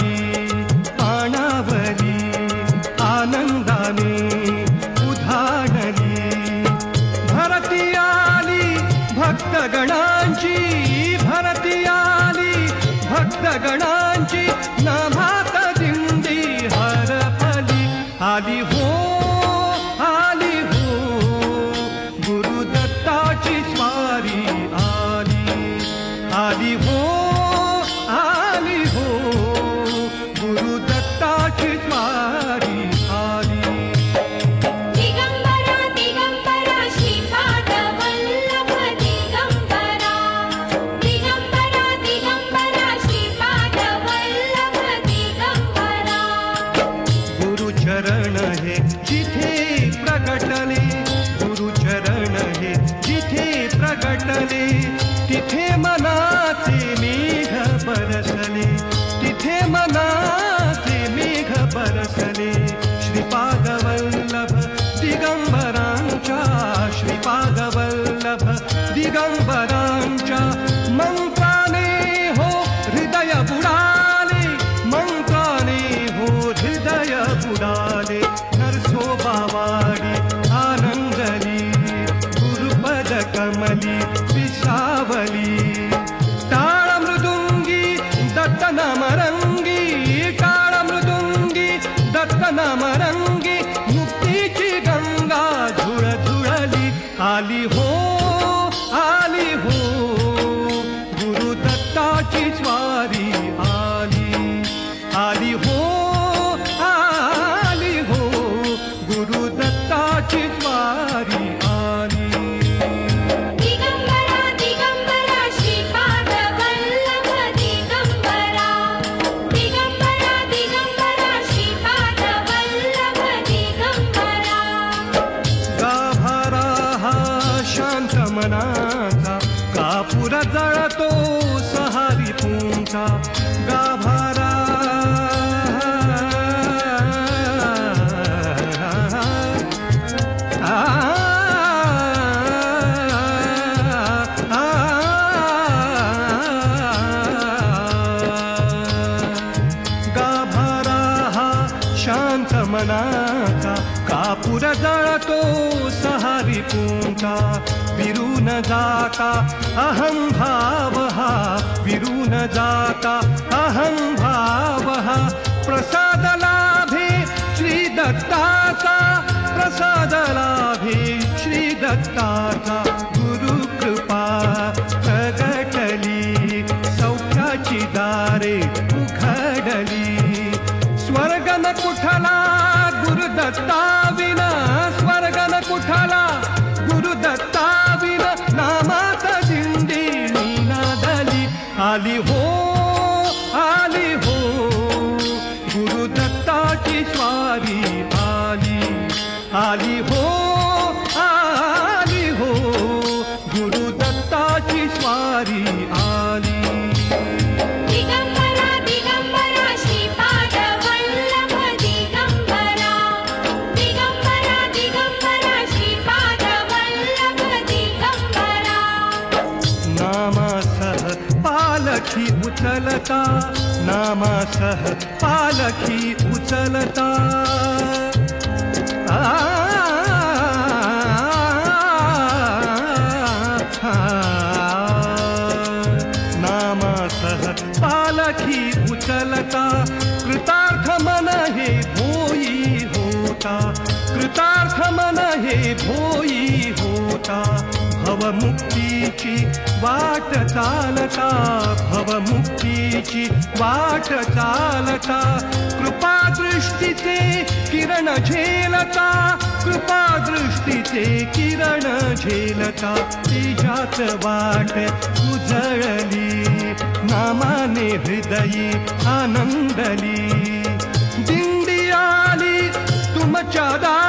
कृष्णामाई पाणावली आनंदाने उधाणली भरती आली भक्तगणांची भरती आली भक्तगणांची नभात दिंडी हरपली आली हो आली हो गुरुदत्ताची स्वारी दत्त नामरंगी टाळ मृदुंगी दत्त नामरंगी मुक्तीची गंगा झुळ झुळली आली हो आली हो गुरुदत्ताची स्वारी आली गगनाचा कापुरा जळतो सहारी पुंचा गाभारा मनाचा कापुर जाळतो सहारी पुंका विरून जाता अहं भाव हा विरून जाता नीनादली आली उचलता नामासह पालखी उचलता आ, नामासह पालखी उचलता कृतार्थ मन हे भोई होता कृतार्थ मन हे भोई होता भवमुक्तीची वाट चालता भवमुक्तीची वाट चालता कृपा दृष्टीचे किरण झेलता कृपा दृष्टीचे किरण झेलता तिच्याच वाट उजळली नामाने हृदयी आनंदली. दिंडी आली तुमच्या दारी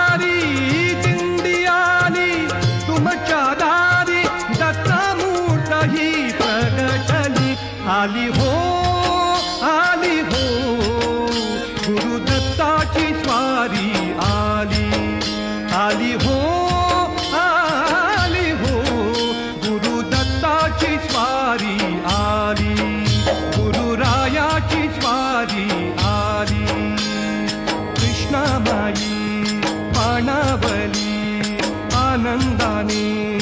आली हो आली हो गुरुदत्ता स्वारी आली. आली हो आली हो गुरुदत्ता स्वारी आली. आया स्वारी आली. कृष्णाबी पाणावली आनन्दानि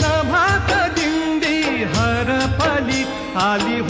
नभात दिंडी हरपली आली